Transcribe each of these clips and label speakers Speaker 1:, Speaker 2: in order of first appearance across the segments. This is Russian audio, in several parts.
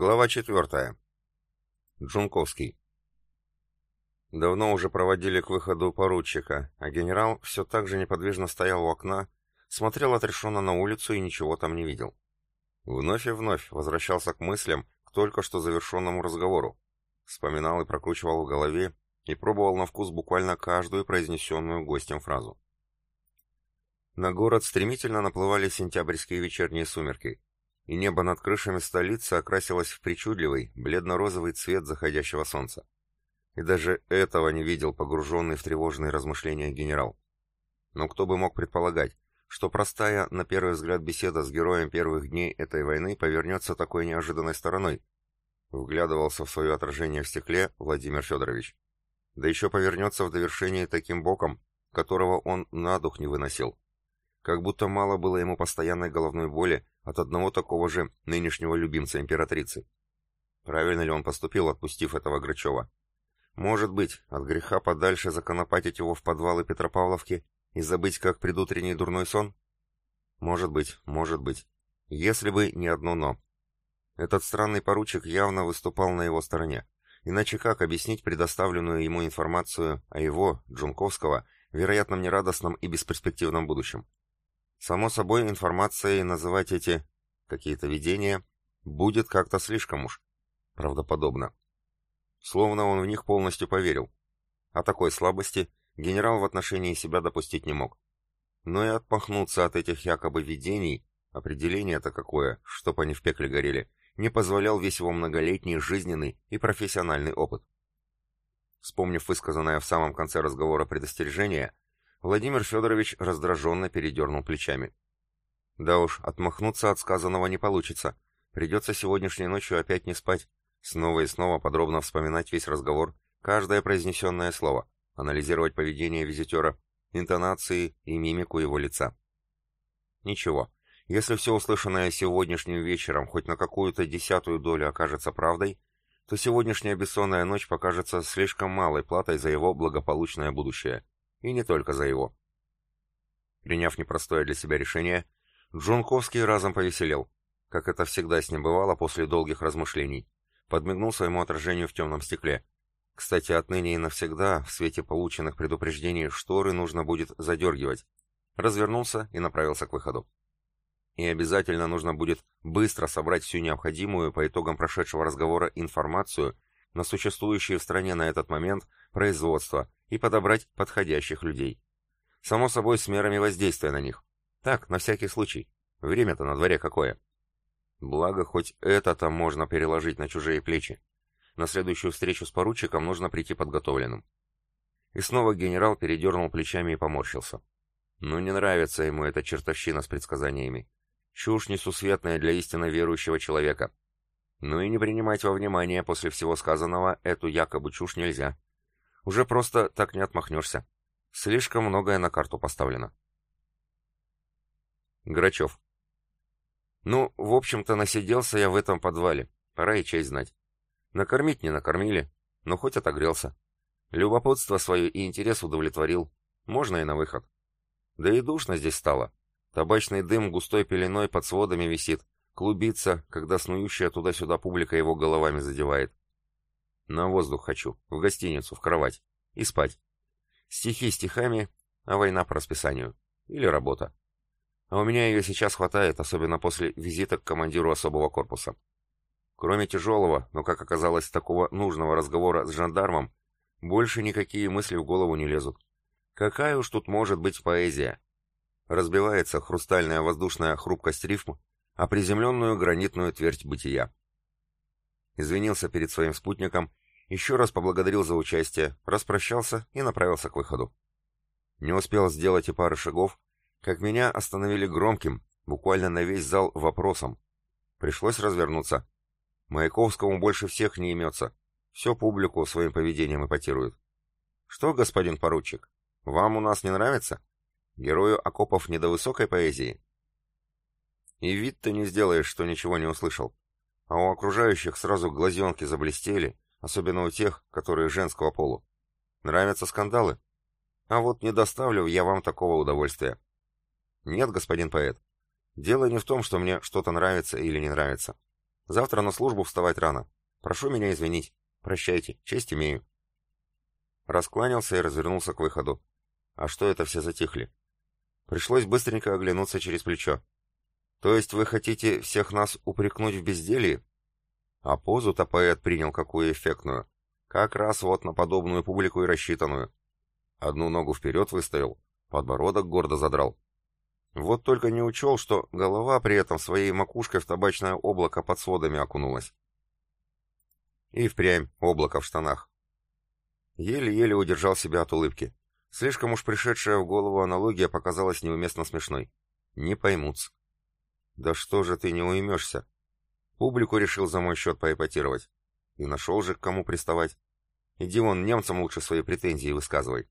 Speaker 1: Глава четвертая. Джунковский. Давно уже проводили к выходу поручика, а генерал все так же неподвижно стоял у окна, смотрел отрешенно на улицу и ничего там не видел. Вновь и вновь возвращался к мыслям, к только что завершенному разговору. Вспоминал и прокручивал в голове, и пробовал на вкус буквально каждую произнесенную гостем фразу. На город стремительно наплывали сентябрьские вечерние сумерки, и небо над крышами столицы окрасилось в причудливый, бледно-розовый цвет заходящего солнца. И даже этого не видел погруженный в тревожные размышления генерал. Но кто бы мог предполагать, что простая, на первый взгляд, беседа с героем первых дней этой войны повернется такой неожиданной стороной? Вглядывался в свое отражение в стекле Владимир Федорович. Да еще повернется в довершении таким боком, которого он на дух не выносил. Как будто мало было ему постоянной головной боли от одного такого же нынешнего любимца императрицы. Правильно ли он поступил, отпустив этого Грачева? Может быть, от греха подальше законопатить его в подвалы Петропавловки и забыть, как предутренний дурной сон? Может быть, может быть. Если бы не одно «но». Этот странный поручик явно выступал на его стороне. Иначе как объяснить предоставленную ему информацию о его, Джунковского, вероятном нерадостном и бесперспективном будущем? Само собой, информацией называть эти какие-то видения будет как-то слишком уж правдоподобно. Словно он в них полностью поверил. О такой слабости генерал в отношении себя допустить не мог. Но и отмахнуться от этих якобы видений, определение-то какое, чтоб они в пекле горели, не позволял весь его многолетний жизненный и профессиональный опыт. Вспомнив высказанное в самом конце разговора предостережение, Владимир Федорович раздраженно передернул плечами. Да уж, отмахнуться от сказанного не получится. Придется сегодняшней ночью опять не спать, снова и снова подробно вспоминать весь разговор, каждое произнесенное слово, анализировать поведение визитера, интонации и мимику его лица. Ничего, если все услышанное сегодняшним вечером хоть на какую-то десятую долю окажется правдой, то сегодняшняя бессонная ночь покажется слишком малой платой за его благополучное будущее. И не только за его. Приняв непростое для себя решение, Джунковский разом повеселел, как это всегда с ним бывало после долгих размышлений. Подмигнул своему отражению в темном стекле. Кстати, отныне и навсегда, в свете полученных предупреждений, шторы нужно будет задергивать. Развернулся и направился к выходу. И обязательно нужно будет быстро собрать всю необходимую по итогам прошедшего разговора информацию на существующее в стране на этот момент производство и подобрать подходящих людей. Само собой, с мерами воздействия на них. Так, на всякий случай. Время-то на дворе какое. Благо, хоть это-то можно переложить на чужие плечи. На следующую встречу с поручиком нужно прийти подготовленным. И снова генерал передернул плечами и поморщился. Ну, не нравится ему эта чертовщина с предсказаниями. Чушь несусветная для истинно верующего человека. Ну и не принимать во внимание после всего сказанного эту якобы чушь нельзя. Уже просто так не отмахнешься. Слишком многое на карту поставлено. Грачев. Ну, в общем-то, насиделся я в этом подвале. Пора и честь знать. Накормить не накормили, но хоть отогрелся. Любопытство свое и интерес удовлетворил. Можно и на выход. Да и душно здесь стало. Табачный дым густой пеленой под сводами висит, клубится, когда снующая туда-сюда публика его головами задевает. На воздух хочу, в гостиницу, в кровать. И спать. Стихи стихами, а война по расписанию. Или работа. А у меня ее сейчас хватает, особенно после визита к командиру особого корпуса. Кроме тяжелого, но, как оказалось, такого нужного разговора с жандармом, больше никакие мысли в голову не лезут. Какая уж тут может быть поэзия? Разбивается хрустальная воздушная хрупкость рифм, а приземленную гранитную твердь бытия извинился перед своим спутником, еще раз поблагодарил за участие, распрощался и направился к выходу. Не успел сделать и пары шагов, как меня остановили громким, буквально на весь зал вопросом. Пришлось развернуться. Маяковскому больше всех не имется. Все публику своим поведением эпатирует. Что, господин поручик, вам у нас не нравится? Герою окопов не до высокой поэзии? И вид ты не сделаешь, что ничего не услышал а у окружающих сразу глазенки заблестели, особенно у тех, которые женского полу. Нравятся скандалы? А вот не доставлю я вам такого удовольствия. Нет, господин поэт. Дело не в том, что мне что-то нравится или не нравится. Завтра на службу вставать рано. Прошу меня извинить. Прощайте, честь имею. Раскланялся и развернулся к выходу. А что это все затихли? Пришлось быстренько оглянуться через плечо. То есть вы хотите всех нас упрекнуть в безделье? А позу-то поэт принял какую эффектную. Как раз вот на подобную публику и рассчитанную. Одну ногу вперед выставил, подбородок гордо задрал. Вот только не учел, что голова при этом своей макушкой в табачное облако под сводами окунулась. И впрямь облако в штанах. Еле-еле удержал себя от улыбки. Слишком уж пришедшая в голову аналогия показалась неуместно смешной. Не поймутся. Да что же ты не уймешься? Публику решил за мой счет поэпатировать. И нашел же, к кому приставать. Иди вон немцам лучше свои претензии высказывай.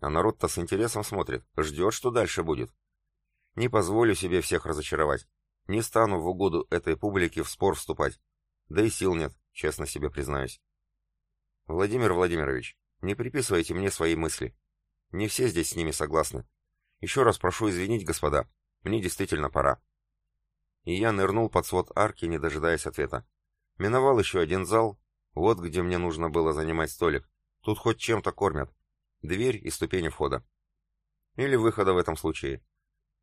Speaker 1: А народ-то с интересом смотрит, ждет, что дальше будет. Не позволю себе всех разочаровать. Не стану в угоду этой публике в спор вступать. Да и сил нет, честно себе признаюсь. Владимир Владимирович, не приписывайте мне свои мысли. Не все здесь с ними согласны. Еще раз прошу извинить, господа. Мне действительно пора. И я нырнул под свод арки, не дожидаясь ответа. Миновал еще один зал. Вот где мне нужно было занимать столик. Тут хоть чем-то кормят. Дверь и ступени входа. Или выхода в этом случае.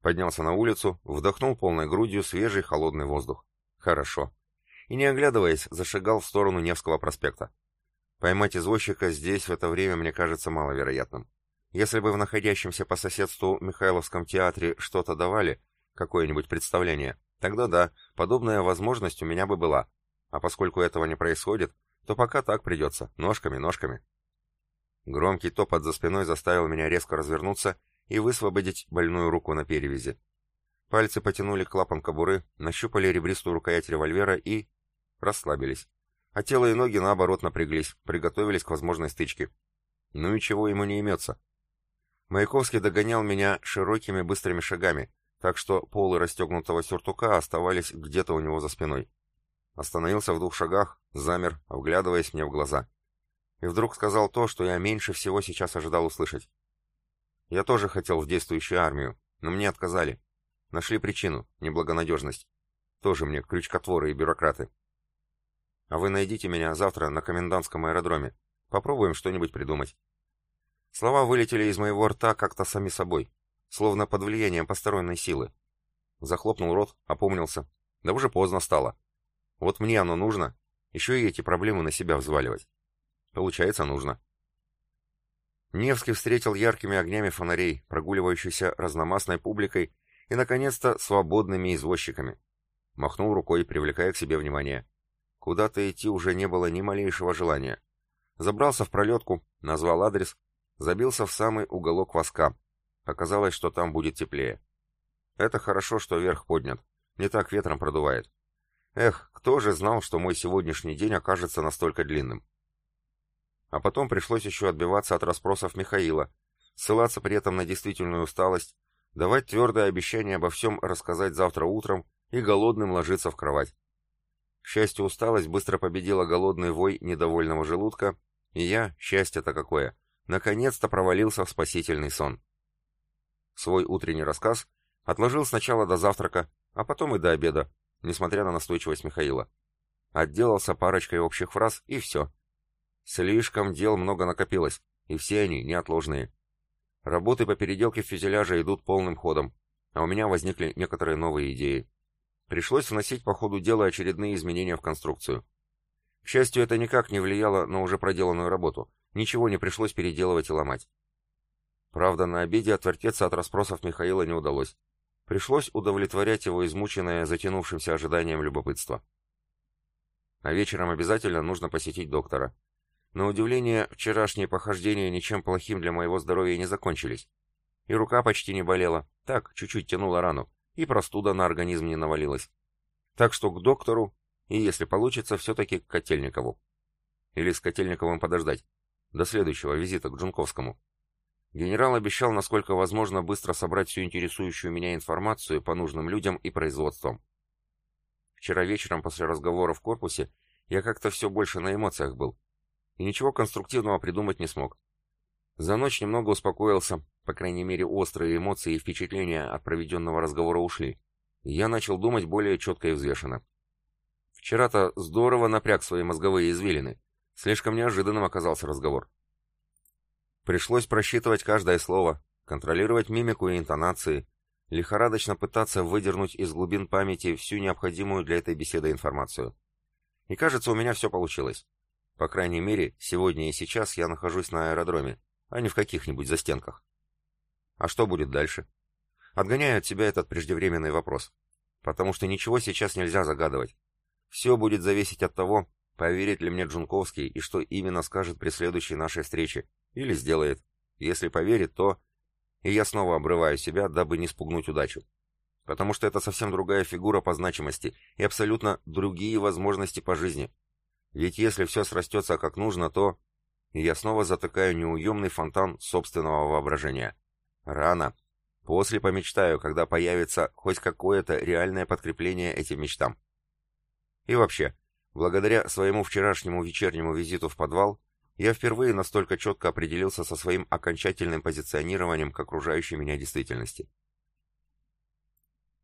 Speaker 1: Поднялся на улицу, вдохнул полной грудью свежий холодный воздух. Хорошо. И не оглядываясь, зашагал в сторону Невского проспекта. Поймать извозчика здесь в это время мне кажется маловероятным. Если бы в находящемся по соседству Михайловском театре что-то давали, какое-нибудь представление, тогда да, подобная возможность у меня бы была. А поскольку этого не происходит, то пока так придется, ножками, ножками. Громкий топот за спиной заставил меня резко развернуться и высвободить больную руку на перевязи. Пальцы потянули клапан кобуры, нащупали ребристую рукоять револьвера и... расслабились. А тело и ноги, наоборот, напряглись, приготовились к возможной стычке. Ну и чего ему не имется? Маяковский догонял меня широкими быстрыми шагами, так что полы расстегнутого сюртука оставались где-то у него за спиной. Остановился в двух шагах, замер, вглядываясь мне в глаза. И вдруг сказал то, что я меньше всего сейчас ожидал услышать. Я тоже хотел в действующую армию, но мне отказали. Нашли причину, неблагонадежность. Тоже мне крючкотворы и бюрократы. А вы найдите меня завтра на комендантском аэродроме. Попробуем что-нибудь придумать. Слова вылетели из моего рта как-то сами собой, словно под влиянием посторонней силы. Захлопнул рот, опомнился. Да уже поздно стало. Вот мне оно нужно, еще и эти проблемы на себя взваливать. Получается, нужно. Невский встретил яркими огнями фонарей, прогуливающейся разномастной публикой и, наконец-то, свободными извозчиками. Махнул рукой, привлекая к себе внимание. Куда-то идти уже не было ни малейшего желания. Забрался в пролетку, назвал адрес, забился в самый уголок воска. Оказалось, что там будет теплее. Это хорошо, что верх поднят. Не так ветром продувает. Эх, кто же знал, что мой сегодняшний день окажется настолько длинным? А потом пришлось еще отбиваться от расспросов Михаила, ссылаться при этом на действительную усталость, давать твердое обещание обо всем рассказать завтра утром и голодным ложиться в кровать. К счастью, усталость быстро победила голодный вой недовольного желудка, и я, счастье-то какое, наконец-то провалился в спасительный сон. Свой утренний рассказ отложил сначала до завтрака, а потом и до обеда, несмотря на настойчивость Михаила. Отделался парочкой общих фраз, и все. Слишком дел много накопилось, и все они неотложные. Работы по переделке фюзеляжа идут полным ходом, а у меня возникли некоторые новые идеи. Пришлось вносить по ходу дела очередные изменения в конструкцию. К счастью, это никак не влияло на уже проделанную работу. Ничего не пришлось переделывать и ломать. Правда, на обеде отвертеться от расспросов Михаила не удалось. Пришлось удовлетворять его измученное затянувшимся ожиданием любопытство. А вечером обязательно нужно посетить доктора. На удивление, вчерашние похождения ничем плохим для моего здоровья не закончились. И рука почти не болела, так, чуть-чуть тянула рану, и простуда на организм не навалилась. Так что к доктору, и если получится, все-таки к Котельникову. Или с Котельниковым подождать, до следующего визита к Джунковскому. Генерал обещал, насколько возможно, быстро собрать всю интересующую меня информацию по нужным людям и производствам. Вчера вечером после разговора в корпусе я как-то все больше на эмоциях был, и ничего конструктивного придумать не смог. За ночь немного успокоился, по крайней мере острые эмоции и впечатления от проведенного разговора ушли, и я начал думать более четко и взвешенно. Вчера-то здорово напряг свои мозговые извилины. Слишком неожиданным оказался разговор. Пришлось просчитывать каждое слово, контролировать мимику и интонации, лихорадочно пытаться выдернуть из глубин памяти всю необходимую для этой беседы информацию. И кажется, у меня все получилось. По крайней мере, сегодня и сейчас я нахожусь на аэродроме, а не в каких-нибудь застенках. А что будет дальше? Отгоняю от себя этот преждевременный вопрос. Потому что ничего сейчас нельзя загадывать. Все будет зависеть от того, поверит ли мне Джунковский и что именно скажет при следующей нашей встрече. Или сделает. Если поверит, то... И я снова обрываю себя, дабы не спугнуть удачу. Потому что это совсем другая фигура по значимости и абсолютно другие возможности по жизни. Ведь если все срастется как нужно, то... И я снова затыкаю неуемный фонтан собственного воображения. Рано. После помечтаю, когда появится хоть какое-то реальное подкрепление этим мечтам. И вообще, благодаря своему вчерашнему вечернему визиту в подвал, я впервые настолько четко определился со своим окончательным позиционированием к окружающей меня действительности.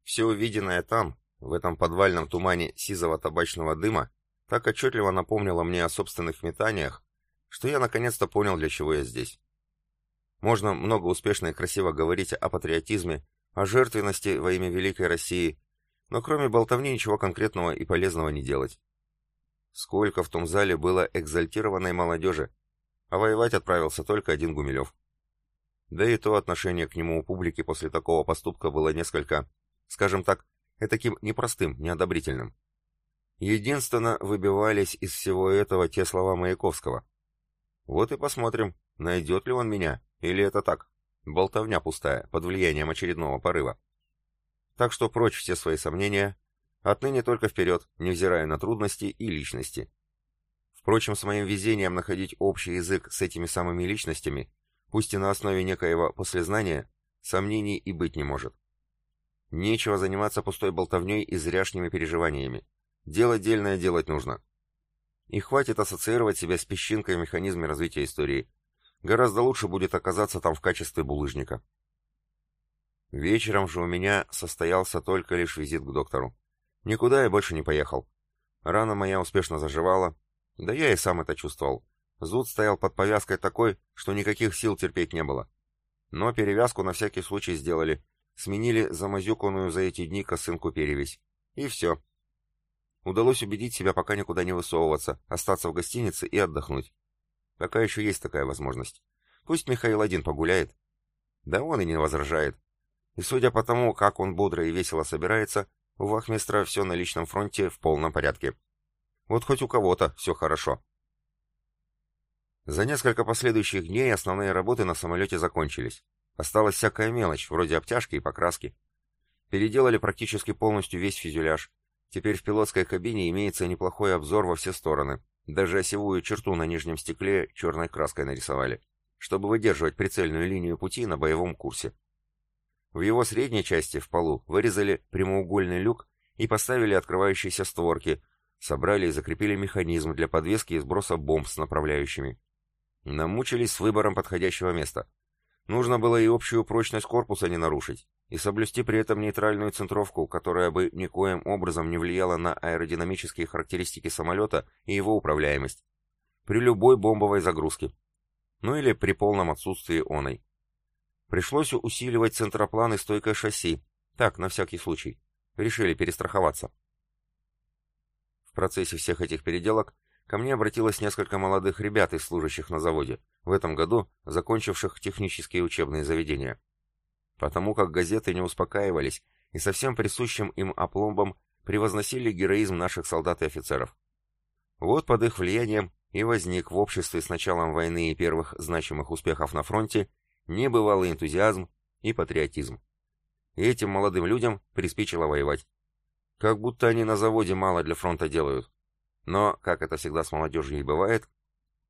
Speaker 1: Все увиденное там, в этом подвальном тумане сизого табачного дыма, так отчетливо напомнило мне о собственных метаниях, что я наконец-то понял, для чего я здесь. Можно много успешно и красиво говорить о патриотизме, о жертвенности во имя Великой России, но кроме болтовни ничего конкретного и полезного не делать. Сколько в том зале было экзальтированной молодежи, а воевать отправился только один Гумилев. Да и то отношение к нему у публики после такого поступка было несколько, скажем так, таким непростым, неодобрительным. Единственно выбивались из всего этого те слова Маяковского. Вот и посмотрим, найдет ли он меня, или это так, болтовня пустая, под влиянием очередного порыва. Так что прочь все свои сомнения, отныне только вперед, невзирая на трудности и личности. Впрочем, с моим везением находить общий язык с этими самыми личностями, пусть и на основе некоего послезнания, сомнений и быть не может. Нечего заниматься пустой болтовней и зряшними переживаниями. Дело дельное делать нужно. И хватит ассоциировать себя с песчинкой в механизме развития истории. Гораздо лучше будет оказаться там в качестве булыжника. Вечером же у меня состоялся только лишь визит к доктору. Никуда я больше не поехал. Рана моя успешно заживала, да я и сам это чувствовал. Зуд стоял под повязкой такой, что никаких сил терпеть не было. Но перевязку на всякий случай сделали. Сменили замазюканную за эти дни косынку перевязь. И все. Удалось убедить себя пока никуда не высовываться, остаться в гостинице и отдохнуть. Пока еще есть такая возможность. Пусть Михаил один погуляет. Да он и не возражает. И судя по тому, как он бодро и весело собирается, у вахмистра все на личном фронте в полном порядке. Вот хоть у кого-то все хорошо. За несколько последующих дней основные работы на самолете закончились. Осталась всякая мелочь, вроде обтяжки и покраски. Переделали практически полностью весь фюзеляж, Теперь в пилотской кабине имеется неплохой обзор во все стороны. Даже осевую черту на нижнем стекле черной краской нарисовали, чтобы выдерживать прицельную линию пути на боевом курсе. В его средней части, в полу, вырезали прямоугольный люк и поставили открывающиеся створки, собрали и закрепили механизм для подвески и сброса бомб с направляющими. Намучились с выбором подходящего места. Нужно было и общую прочность корпуса не нарушить, и соблюсти при этом нейтральную центровку, которая бы никоим образом не влияла на аэродинамические характеристики самолета и его управляемость. При любой бомбовой загрузке. Ну или при полном отсутствии оной. Пришлось усиливать центроплан и стойкое шасси. Так, на всякий случай. Решили перестраховаться. В процессе всех этих переделок Ко мне обратилось несколько молодых ребят из служащих на заводе, в этом году закончивших технические учебные заведения. Потому как газеты не успокаивались и совсем присущим им опломбом превозносили героизм наших солдат и офицеров. Вот под их влиянием и возник в обществе с началом войны и первых значимых успехов на фронте небывалый энтузиазм и патриотизм. И этим молодым людям приспичило воевать. Как будто они на заводе мало для фронта делают. Но, как это всегда с молодежью и бывает,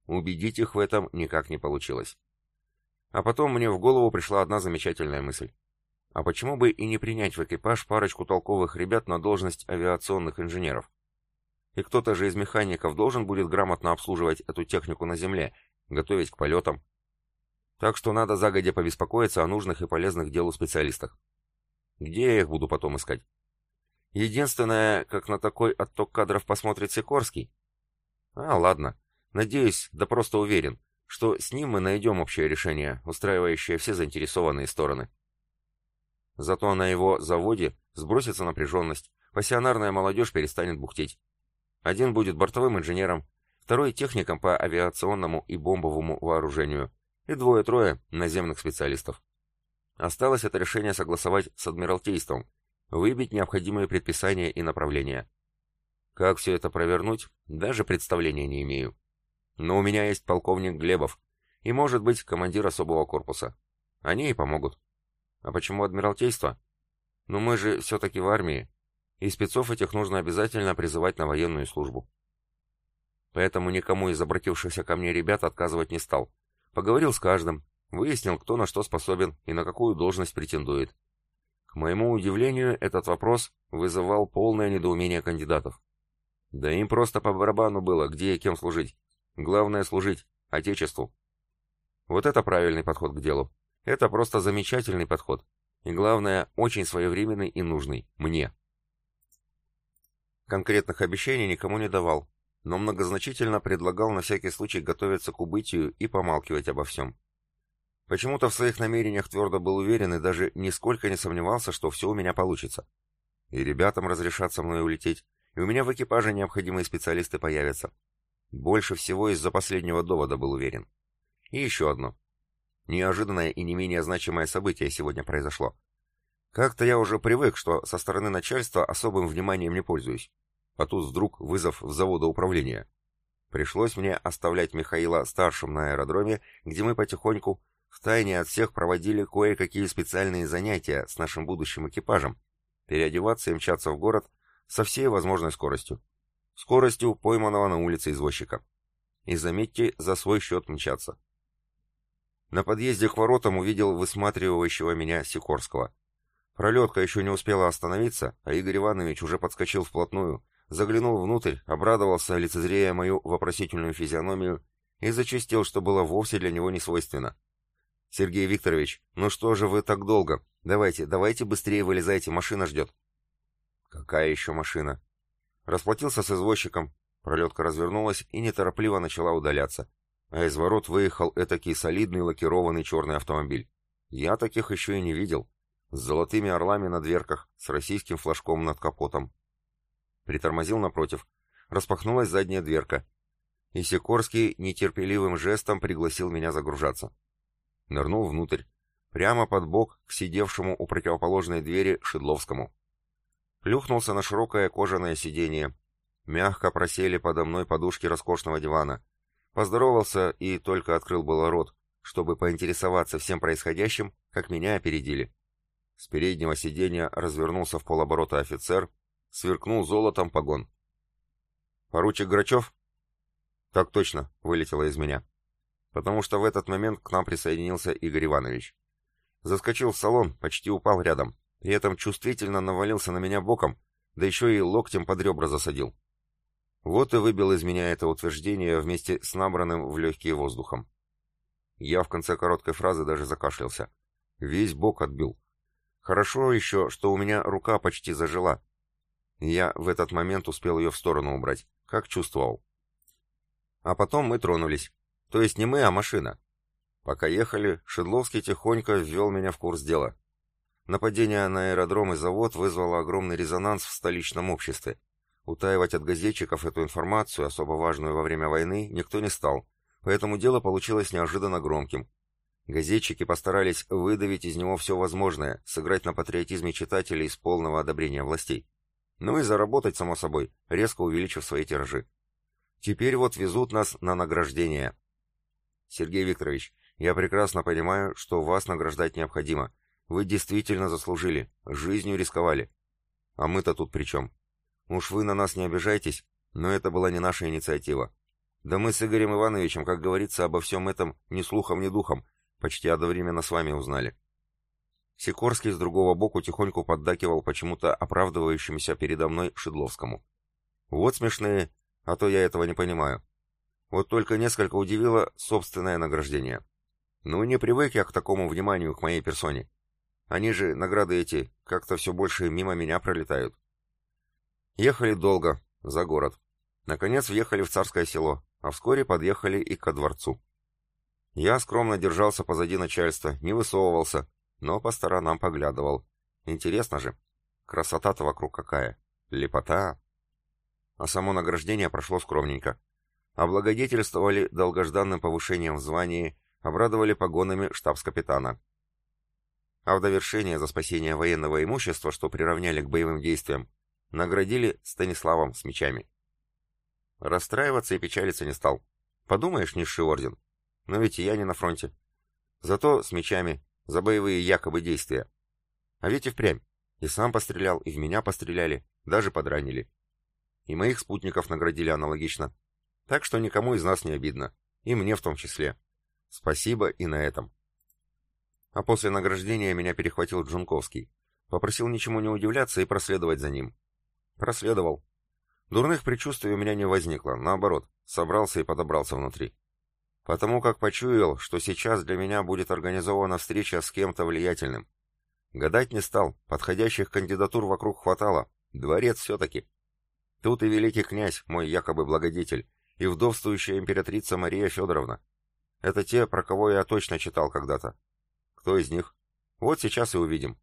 Speaker 1: убедить их в этом никак не получилось. А потом мне в голову пришла одна замечательная мысль. А почему бы и не принять в экипаж парочку толковых ребят на должность авиационных инженеров? И кто-то же из механиков должен будет грамотно обслуживать эту технику на земле, готовить к полетам. Так что надо загодя побеспокоиться о нужных и полезных делу специалистах. Где я их буду потом искать? Единственное, как на такой отток кадров посмотрит Сикорский. А, ладно. Надеюсь, да просто уверен, что с ним мы найдем общее решение, устраивающее все заинтересованные стороны. Зато на его заводе сбросится напряженность, пассионарная молодежь перестанет бухтеть. Один будет бортовым инженером, второй техником по авиационному и бомбовому вооружению, и двое-трое наземных специалистов. Осталось это решение согласовать с Адмиралтейством, выбить необходимые предписания и направления. Как все это провернуть, даже представления не имею. Но у меня есть полковник Глебов и, может быть, командир особого корпуса. Они и помогут. А почему Адмиралтейство? Ну мы же все-таки в армии, и спецов этих нужно обязательно призывать на военную службу. Поэтому никому из обратившихся ко мне ребят отказывать не стал. Поговорил с каждым, выяснил, кто на что способен и на какую должность претендует. К моему удивлению, этот вопрос вызывал полное недоумение кандидатов. Да им просто по барабану было, где и кем служить. Главное служить Отечеству. Вот это правильный подход к делу. Это просто замечательный подход. И главное, очень своевременный и нужный. Мне. Конкретных обещаний никому не давал, но многозначительно предлагал на всякий случай готовиться к убытию и помалкивать обо всем. Почему-то в своих намерениях твердо был уверен и даже нисколько не сомневался, что все у меня получится. И ребятам разрешат со мной улететь, и у меня в экипаже необходимые специалисты появятся. Больше всего из-за последнего довода был уверен. И еще одно. Неожиданное и не менее значимое событие сегодня произошло. Как-то я уже привык, что со стороны начальства особым вниманием не пользуюсь. А тут вдруг вызов в завода управления. Пришлось мне оставлять Михаила старшим на аэродроме, где мы потихоньку, втайне от всех, проводили кое-какие специальные занятия с нашим будущим экипажем, переодеваться и мчаться в город со всей возможной скоростью. Скоростью пойманного на улице извозчика. И заметьте, за свой счет мчаться. На подъезде к воротам увидел высматривающего меня Сикорского. Пролетка еще не успела остановиться, а Игорь Иванович уже подскочил вплотную, заглянул внутрь, обрадовался, лицезрея мою вопросительную физиономию, и зачастил, что было вовсе для него не свойственно. «Сергей Викторович, ну что же вы так долго? Давайте, давайте быстрее вылезайте, машина ждет». «Какая еще машина?» Расплатился с извозчиком, пролетка развернулась и неторопливо начала удаляться, а из ворот выехал этакий солидный лакированный черный автомобиль. Я таких еще и не видел с золотыми орлами на дверках, с российским флажком над капотом. Притормозил напротив. Распахнулась задняя дверка. И Сикорский нетерпеливым жестом пригласил меня загружаться. Нырнул внутрь, прямо под бок к сидевшему у противоположной двери Шедловскому. Плюхнулся на широкое кожаное сиденье. Мягко просели подо мной подушки роскошного дивана. Поздоровался и только открыл было рот, чтобы поинтересоваться всем происходящим, как меня опередили. С переднего сиденья развернулся в полоборота офицер, сверкнул золотом погон. «Поручик Грачев?» «Так точно», — вылетело из меня. Потому что в этот момент к нам присоединился Игорь Иванович. Заскочил в салон, почти упал рядом, при этом чувствительно навалился на меня боком, да еще и локтем под ребра засадил. Вот и выбил из меня это утверждение вместе с набранным в легкие воздухом. Я в конце короткой фразы даже закашлялся. Весь бок отбил. Хорошо еще, что у меня рука почти зажила. Я в этот момент успел ее в сторону убрать, как чувствовал. А потом мы тронулись. То есть не мы, а машина. Пока ехали, Шедловский тихонько ввел меня в курс дела. Нападение на аэродром и завод вызвало огромный резонанс в столичном обществе. Утаивать от газетчиков эту информацию, особо важную во время войны, никто не стал, поэтому дело получилось неожиданно громким, Газетчики постарались выдавить из него все возможное, сыграть на патриотизме читателей с полного одобрения властей. Ну и заработать, само собой, резко увеличив свои тиражи. Теперь вот везут нас на награждение. Сергей Викторович, я прекрасно понимаю, что вас награждать необходимо. Вы действительно заслужили, жизнью рисковали. А мы-то тут при чем? Уж вы на нас не обижайтесь, но это была не наша инициатива. Да мы с Игорем Ивановичем, как говорится, обо всем этом ни слухом, ни духом, Почти одновременно с вами узнали. Сикорский с другого боку тихонько поддакивал почему-то оправдывающемуся передо мной Шедловскому. Вот смешные, а то я этого не понимаю. Вот только несколько удивило собственное награждение. Ну, не привык я к такому вниманию к моей персоне. Они же, награды эти, как-то все больше мимо меня пролетают. Ехали долго, за город. Наконец въехали в царское село, а вскоре подъехали и ко дворцу. Я скромно держался позади начальства, не высовывался, но по сторонам поглядывал. Интересно же. Красота-то вокруг какая. Лепота. А само награждение прошло скромненько. Облагодетельствовали долгожданным повышением в звании, обрадовали погонами штабс-капитана. А в довершение за спасение военного имущества, что приравняли к боевым действиям, наградили Станиславом с мечами. Расстраиваться и печалиться не стал. Подумаешь, низший орден. Но ведь и я не на фронте. Зато с мечами, за боевые якобы действия. А ведь и впрямь. И сам пострелял, и в меня постреляли, даже подранили. И моих спутников наградили аналогично. Так что никому из нас не обидно. И мне в том числе. Спасибо и на этом. А после награждения меня перехватил Джунковский. Попросил ничему не удивляться и проследовать за ним. Проследовал. Дурных предчувствий у меня не возникло, наоборот, собрался и подобрался внутри. Потому как почуял, что сейчас для меня будет организована встреча с кем-то влиятельным. Гадать не стал, подходящих кандидатур вокруг хватало, дворец все-таки. Тут и великий князь, мой якобы благодетель, и вдовствующая императрица Мария Федоровна. Это те, про кого я точно читал когда-то. Кто из них? Вот сейчас и увидим.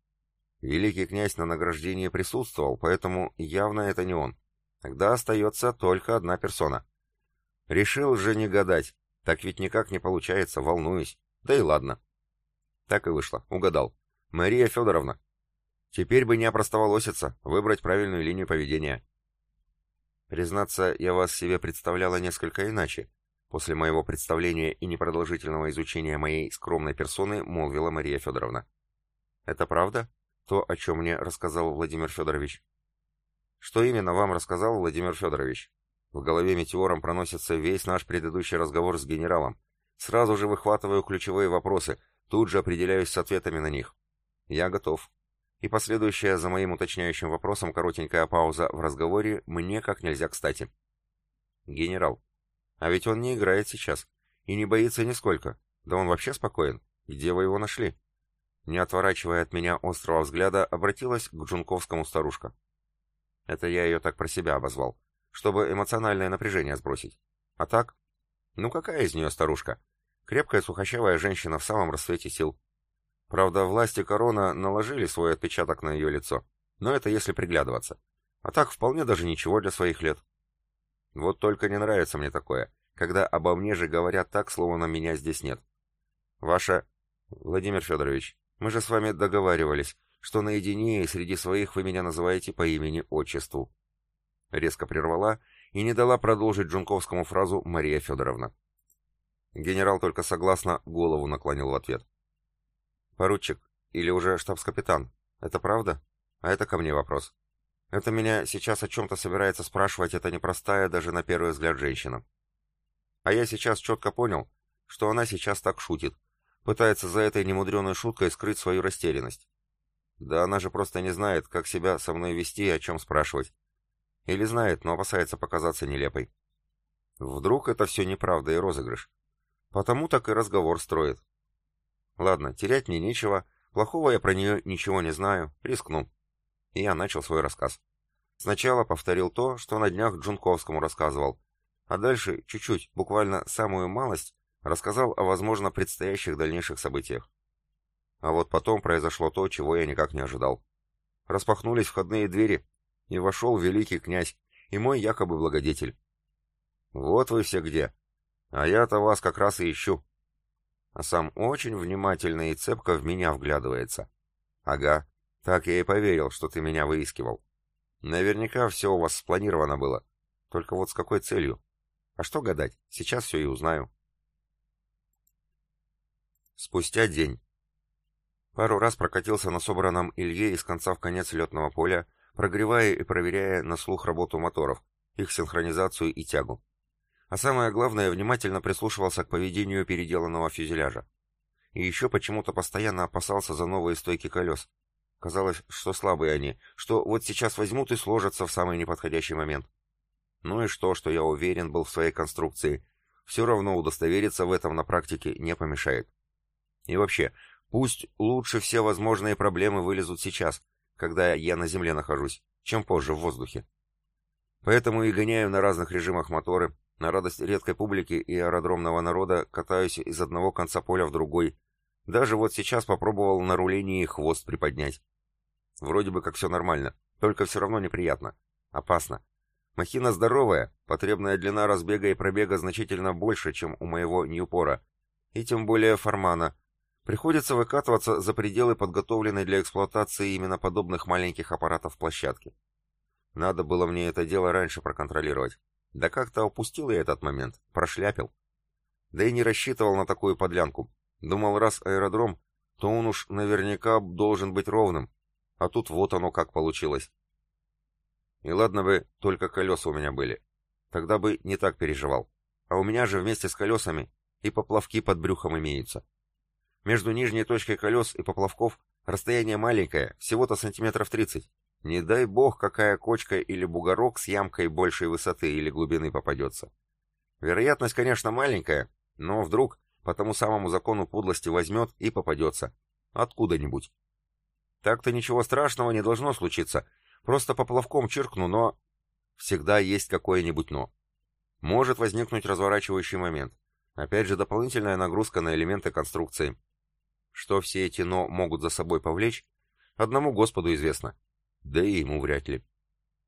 Speaker 1: Великий князь на награждении присутствовал, поэтому явно это не он. Тогда остается только одна персона. Решил же не гадать. Так ведь никак не получается, волнуюсь. Да и ладно. Так и вышло, угадал. Мария Федоровна. Теперь бы не опростоволоситься, выбрать правильную линию поведения. Признаться, я вас себе представляла несколько иначе. После моего представления и непродолжительного изучения моей скромной персоны молвила Мария Федоровна. Это правда? То, о чем мне рассказал Владимир Федорович. Что именно вам рассказал Владимир Федорович? В голове метеором проносится весь наш предыдущий разговор с генералом. Сразу же выхватываю ключевые вопросы, тут же определяюсь с ответами на них. Я готов. И последующая за моим уточняющим вопросом коротенькая пауза в разговоре мне как нельзя кстати. Генерал. А ведь он не играет сейчас. И не боится нисколько. Да он вообще спокоен. Где вы его нашли? Не отворачивая от меня острого взгляда, обратилась к Джунковскому старушка. Это я ее так про себя обозвал, чтобы эмоциональное напряжение сбросить. А так? Ну какая из нее старушка? Крепкая сухощавая женщина в самом расцвете сил. Правда, власти корона наложили свой отпечаток на ее лицо, но это если приглядываться. А так вполне даже ничего для своих лет. Вот только не нравится мне такое, когда обо мне же говорят так, словно меня здесь нет. Ваша... Владимир Федорович, мы же с вами договаривались, что наедине и среди своих вы меня называете по имени-отчеству». Резко прервала и не дала продолжить Джунковскому фразу Мария Федоровна. Генерал только согласно голову наклонил в ответ. «Поручик, или уже штабс-капитан, это правда? А это ко мне вопрос. Это меня сейчас о чем-то собирается спрашивать эта непростая даже на первый взгляд женщина. А я сейчас четко понял, что она сейчас так шутит, Пытается за этой немудреной шуткой скрыть свою растерянность. Да она же просто не знает, как себя со мной вести и о чем спрашивать. Или знает, но опасается показаться нелепой. Вдруг это все неправда и розыгрыш. Потому так и разговор строит. Ладно, терять мне нечего, плохого я про нее ничего не знаю, рискну. И я начал свой рассказ. Сначала повторил то, что на днях Джунковскому рассказывал, а дальше чуть-чуть, буквально самую малость, Рассказал о, возможно, предстоящих дальнейших событиях. А вот потом произошло то, чего я никак не ожидал. Распахнулись входные двери, и вошел великий князь, и мой якобы благодетель. Вот вы все где. А я-то вас как раз и ищу. А сам очень внимательно и цепко в меня вглядывается. Ага, так я и поверил, что ты меня выискивал. Наверняка все у вас спланировано было. Только вот с какой целью? А что гадать, сейчас все и узнаю. Спустя день. Пару раз прокатился на собранном Илье из конца в конец летного поля, прогревая и проверяя на слух работу моторов, их синхронизацию и тягу. А самое главное, внимательно прислушивался к поведению переделанного фюзеляжа. И еще почему-то постоянно опасался за новые стойки колес. Казалось, что слабые они, что вот сейчас возьмут и сложатся в самый неподходящий момент. Ну и что, что я уверен был в своей конструкции. Все равно удостовериться в этом на практике не помешает. И вообще, пусть лучше все возможные проблемы вылезут сейчас, когда я на земле нахожусь, чем позже в воздухе. Поэтому и гоняю на разных режимах моторы, на радость редкой публики и аэродромного народа катаюсь из одного конца поля в другой. Даже вот сейчас попробовал на рулении хвост приподнять. Вроде бы как все нормально, только все равно неприятно. Опасно. Махина здоровая, потребная длина разбега и пробега значительно больше, чем у моего Ньюпора, и тем более Формана, Приходится выкатываться за пределы подготовленной для эксплуатации именно подобных маленьких аппаратов площадки. Надо было мне это дело раньше проконтролировать. Да как-то упустил я этот момент, прошляпил. Да и не рассчитывал на такую подлянку. Думал, раз аэродром, то он уж наверняка должен быть ровным. А тут вот оно как получилось. И ладно бы, только колеса у меня были. Тогда бы не так переживал. А у меня же вместе с колесами и поплавки под брюхом имеются. Между нижней точкой колес и поплавков расстояние маленькое, всего-то сантиметров 30. Не дай бог, какая кочка или бугорок с ямкой большей высоты или глубины попадется. Вероятность, конечно, маленькая, но вдруг по тому самому закону подлости возьмет и попадется. Откуда-нибудь. Так-то ничего страшного не должно случиться. Просто поплавком чиркну, но... Всегда есть какое-нибудь «но». Может возникнуть разворачивающий момент. Опять же, дополнительная нагрузка на элементы конструкции. Что все эти «но» могут за собой повлечь, одному Господу известно. Да и ему вряд ли.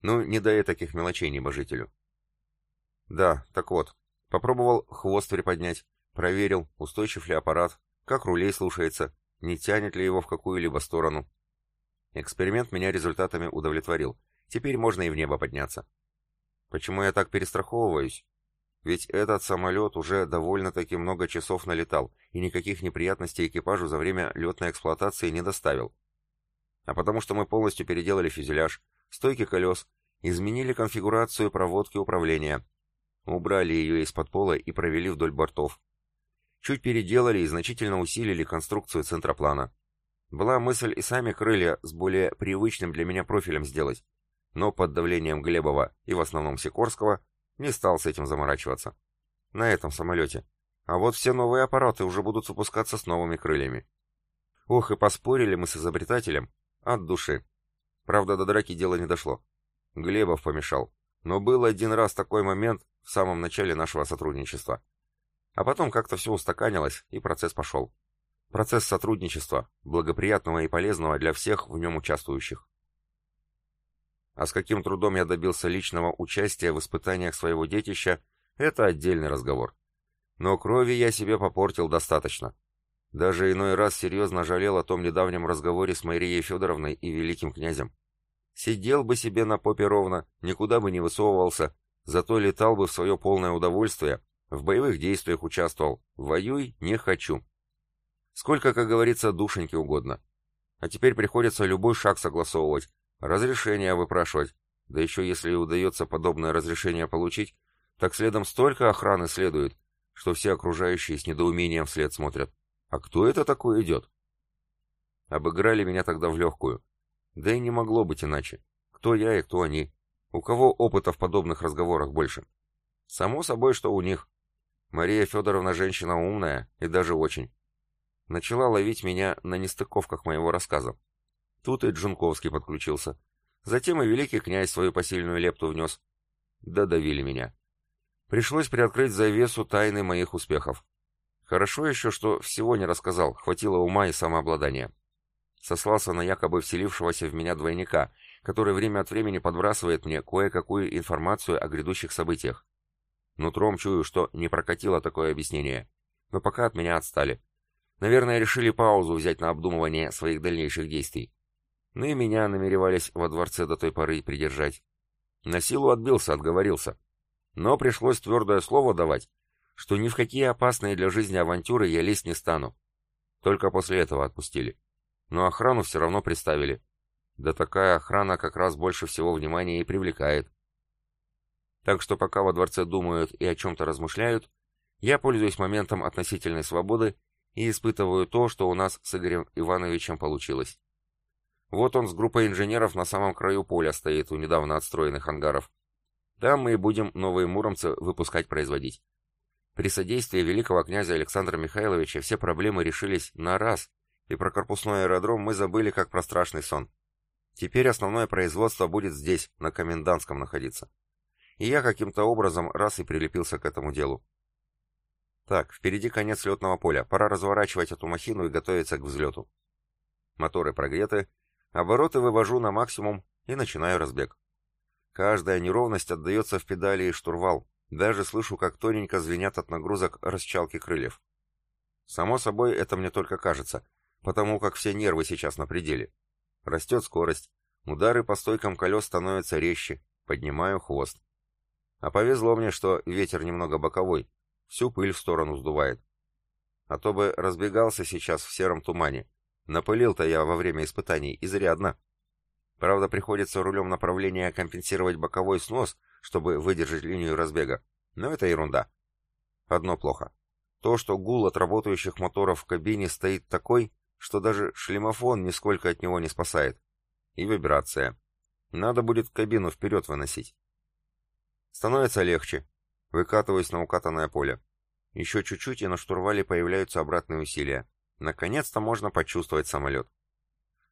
Speaker 1: Ну, не до таких мелочей небожителю. Да, так вот, попробовал хвост приподнять, проверил, устойчив ли аппарат, как рулей слушается, не тянет ли его в какую-либо сторону. Эксперимент меня результатами удовлетворил. Теперь можно и в небо подняться. Почему я так перестраховываюсь? Ведь этот самолет уже довольно-таки много часов налетал, и никаких неприятностей экипажу за время летной эксплуатации не доставил. А потому что мы полностью переделали фюзеляж, стойки колес, изменили конфигурацию проводки управления, убрали ее из-под пола и провели вдоль бортов. Чуть переделали и значительно усилили конструкцию центроплана. Была мысль и сами крылья с более привычным для меня профилем сделать, но под давлением Глебова и в основном Сикорского не стал с этим заморачиваться. На этом самолете. А вот все новые аппараты уже будут выпускаться с новыми крыльями. Ох, и поспорили мы с изобретателем. От души. Правда, до драки дело не дошло. Глебов помешал. Но был один раз такой момент в самом начале нашего сотрудничества. А потом как-то все устаканилось, и процесс пошел. Процесс сотрудничества, благоприятного и полезного для всех в нем участвующих. А с каким трудом я добился личного участия в испытаниях своего детища, это отдельный разговор. Но крови я себе попортил достаточно. Даже иной раз серьезно жалел о том недавнем разговоре с Марией Федоровной и великим князем. Сидел бы себе на попе ровно, никуда бы не высовывался, зато летал бы в свое полное удовольствие, в боевых действиях участвовал. Воюй не хочу. Сколько, как говорится, душеньки угодно. А теперь приходится любой шаг согласовывать, Разрешение выпрашивать. Да еще если удается подобное разрешение получить, так следом столько охраны следует, что все окружающие с недоумением вслед смотрят. А кто это такой идет? Обыграли меня тогда в легкую. Да и не могло быть иначе. Кто я и кто они? У кого опыта в подобных разговорах больше? Само собой, что у них. Мария Федоровна женщина умная и даже очень. Начала ловить меня на нестыковках моего рассказа. Тут и Джунковский подключился. Затем и великий князь свою посильную лепту внес. Додавили меня. Пришлось приоткрыть завесу тайны моих успехов. Хорошо еще, что всего не рассказал, хватило ума и самообладания. Сослался на якобы вселившегося в меня двойника, который время от времени подбрасывает мне кое-какую информацию о грядущих событиях. Нутром чую, что не прокатило такое объяснение, но пока от меня отстали. Наверное, решили паузу взять на обдумывание своих дальнейших действий. Ну и меня намеревались во дворце до той поры придержать. На силу отбился, отговорился. Но пришлось твердое слово давать, что ни в какие опасные для жизни авантюры я лезть не стану. Только после этого отпустили. Но охрану все равно приставили. Да такая охрана как раз больше всего внимания и привлекает. Так что пока во дворце думают и о чем-то размышляют, я пользуюсь моментом относительной свободы и испытываю то, что у нас с Игорем Ивановичем получилось. Вот он с группой инженеров на самом краю поля стоит у недавно отстроенных ангаров. Там мы и будем новые муромцы выпускать-производить. При содействии великого князя Александра Михайловича все проблемы решились на раз, и про корпусной аэродром мы забыли как про страшный сон. Теперь основное производство будет здесь, на Комендантском находиться. и я каким-то образом раз и прилепился к этому делу. Так, впереди конец летного поля, пора разворачивать эту махину и готовиться к взлету. Моторы прогреты, обороты вывожу на максимум и начинаю разбег. Каждая неровность отдается в педали и штурвал, даже слышу, как тоненько звенят от нагрузок расчалки крыльев. Само собой, это мне только кажется, потому как все нервы сейчас на пределе. Растет скорость, удары по стойкам колес становятся резче, поднимаю хвост. А повезло мне, что ветер немного боковой, всю пыль в сторону сдувает. А то бы разбегался сейчас в сером тумане. Напылил-то я во время испытаний изрядно. Правда, приходится рулем направления компенсировать боковой снос, чтобы выдержать линию разбега. Но это ерунда. Одно плохо. То, что гул от работающих моторов в кабине стоит такой, что даже шлемофон нисколько от него не спасает. И вибрация. Надо будет кабину вперед выносить. Становится легче. Выкатываюсь на укатанное поле. Еще чуть-чуть, и на штурвале появляются обратные усилия. Наконец-то можно почувствовать самолет.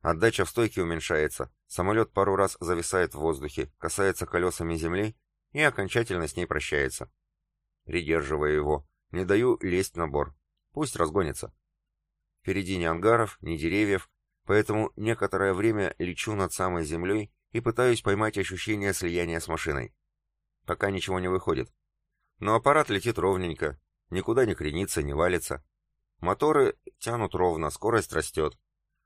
Speaker 1: Отдача в стойке уменьшается, самолет пару раз зависает в воздухе, касается колесами земли и окончательно с ней прощается. Придерживаю его, не даю лезть на бор. Пусть разгонится. Впереди ни ангаров, ни деревьев, поэтому некоторое время лечу над самой землей и пытаюсь поймать ощущение слияния с машиной. Пока ничего не выходит. Но аппарат летит ровненько, никуда не кренится, не валится. Моторы тянут ровно, скорость растет.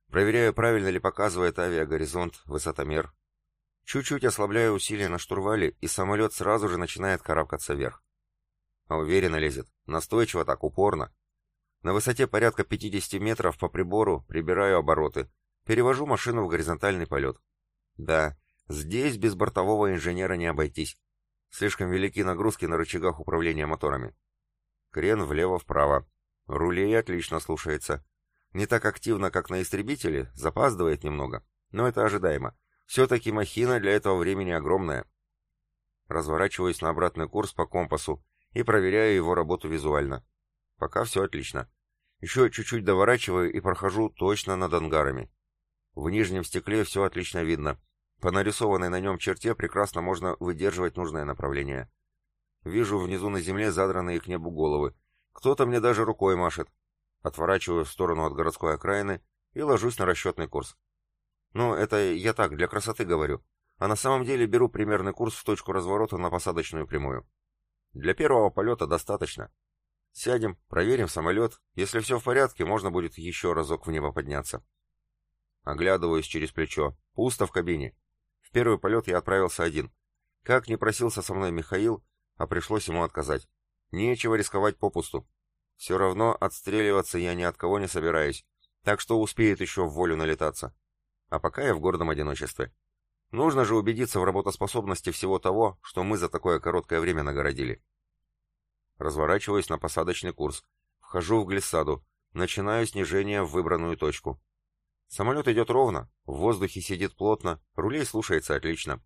Speaker 1: Проверяю, правильно ли показывает авиагоризонт, высотомер. Чуть-чуть ослабляю усилия на штурвале, и самолет сразу же начинает карабкаться вверх. А уверенно лезет, настойчиво так, упорно. На высоте порядка 50 метров по прибору прибираю обороты, перевожу машину в горизонтальный полет. Да, здесь без бортового инженера не обойтись. Слишком велики нагрузки на рычагах управления моторами. Крен влево-вправо. Рулей отлично слушается. Не так активно, как на истребителе, запаздывает немного. Но это ожидаемо. Все-таки махина для этого времени огромная. Разворачиваюсь на обратный курс по компасу и проверяю его работу визуально. Пока все отлично. Еще чуть-чуть доворачиваю и прохожу точно над ангарами. В нижнем стекле все отлично видно. По нарисованной на нем черте прекрасно можно выдерживать нужное направление. Вижу внизу на земле задранные к небу головы. Кто-то мне даже рукой машет. Отворачиваю в сторону от городской окраины и ложусь на расчетный курс. Ну, это я так, для красоты говорю. А на самом деле беру примерный курс в точку разворота на посадочную прямую. Для первого полета достаточно. Сядем, проверим самолет. Если все в порядке, можно будет еще разок в небо подняться. Оглядываюсь через плечо. Пусто в кабине. В первый полет я отправился один. Как не просился со мной Михаил, а пришлось ему отказать. Нечего рисковать попусту. Все равно отстреливаться я ни от кого не собираюсь, так что успеет еще в волю налетаться. А пока я в гордом одиночестве. Нужно же убедиться в работоспособности всего того, что мы за такое короткое время нагородили. Разворачиваюсь на посадочный курс. Вхожу в глиссаду. Начинаю снижение в выбранную точку. Самолет идет ровно, в воздухе сидит плотно, рулей слушается отлично.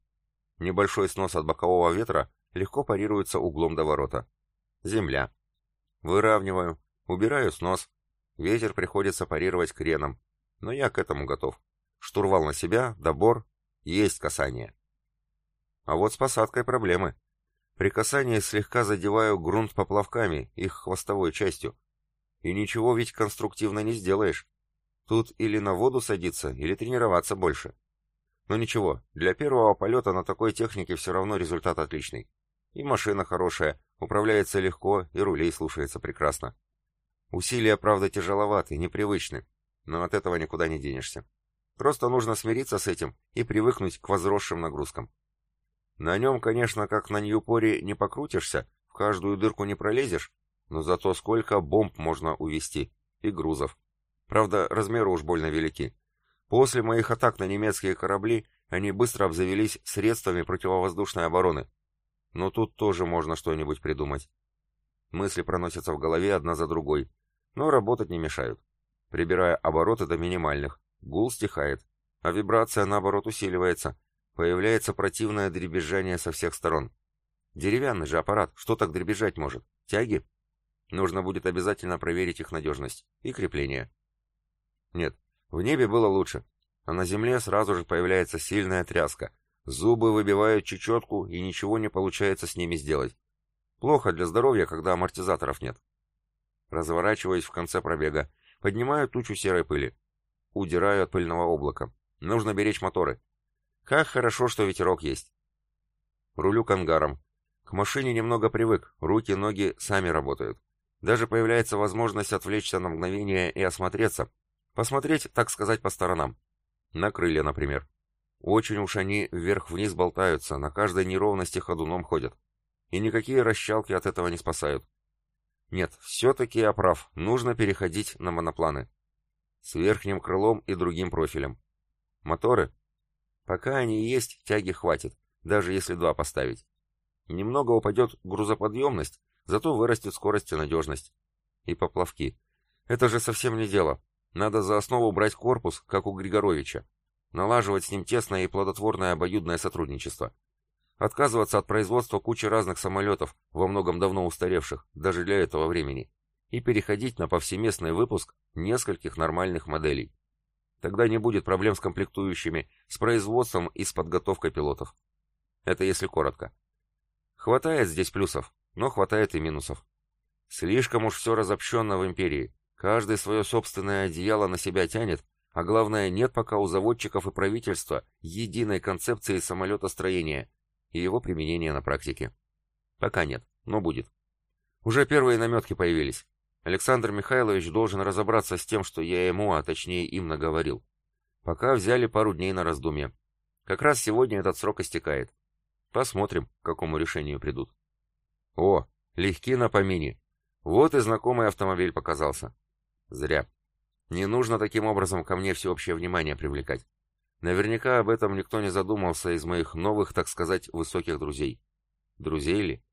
Speaker 1: Небольшой снос от бокового ветра легко парируется углом до ворота. Земля. Выравниваю, убираю снос. Ветер приходится парировать креном, но я к этому готов. Штурвал на себя, добор, есть касание. А вот с посадкой проблемы. При касании слегка задеваю грунт поплавками, их хвостовой частью. И ничего ведь конструктивно не сделаешь. Тут или на воду садиться, или тренироваться больше. Но ничего, для первого полета на такой технике все равно результат отличный. И машина хорошая, управляется легко, и рулей слушается прекрасно. Усилия, правда, тяжеловаты, непривычны, но от этого никуда не денешься. Просто нужно смириться с этим и привыкнуть к возросшим нагрузкам. На нем, конечно, как на Ньюпоре не покрутишься, в каждую дырку не пролезешь, но зато сколько бомб можно увести и грузов. Правда, размеры уж больно велики. После моих атак на немецкие корабли они быстро обзавелись средствами противовоздушной обороны. Но тут тоже можно что-нибудь придумать. Мысли проносятся в голове одна за другой, но работать не мешают. Прибирая обороты до минимальных, гул стихает, а вибрация, наоборот, усиливается. Появляется противное дребезжание со всех сторон. Деревянный же аппарат, что так дребезжать может? Тяги? Нужно будет обязательно проверить их надежность и крепление. Нет, в небе было лучше, а на земле сразу же появляется сильная тряска. Зубы выбивают чечетку, и ничего не получается с ними сделать. Плохо для здоровья, когда амортизаторов нет. Разворачиваюсь в конце пробега, поднимаю тучу серой пыли. Удираю от пыльного облака. Нужно беречь моторы. Как хорошо, что ветерок есть. Рулю к ангарам. К машине немного привык, руки, ноги сами работают. Даже появляется возможность отвлечься на мгновение и осмотреться. Посмотреть, так сказать, по сторонам. На крылья, например. Очень уж они вверх-вниз болтаются, на каждой неровности ходуном ходят. И никакие расщалки от этого не спасают. Нет, все-таки я прав, нужно переходить на монопланы. С верхним крылом и другим профилем. Моторы? Пока они есть, тяги хватит, даже если два поставить. Немного упадет грузоподъемность, зато вырастет скорость и надежность. И поплавки. Это же совсем не дело. Надо за основу брать корпус, как у Григоровича. Налаживать с ним тесное и плодотворное обоюдное сотрудничество. Отказываться от производства кучи разных самолетов, во многом давно устаревших, даже для этого времени. И переходить на повсеместный выпуск нескольких нормальных моделей. Тогда не будет проблем с комплектующими, с производством и с подготовкой пилотов. Это если коротко. Хватает здесь плюсов, но хватает и минусов. Слишком уж все разобщенно в империи. Каждый свое собственное одеяло на себя тянет, а главное, нет пока у заводчиков и правительства единой концепции самолетостроения и его применения на практике. Пока нет, но будет. Уже первые наметки появились. Александр Михайлович должен разобраться с тем, что я ему, а точнее им наговорил. Пока взяли пару дней на раздумье. Как раз сегодня этот срок истекает. Посмотрим, к какому решению придут. О, легки на помине. Вот и знакомый автомобиль показался. Зря. Не нужно таким образом ко мне всеобщее внимание привлекать. Наверняка об этом никто не задумался из моих новых, так сказать, высоких друзей. Друзей ли?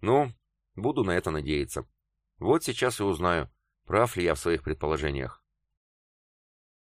Speaker 1: Ну, буду на это надеяться. Вот сейчас и узнаю, прав ли я в своих предположениях.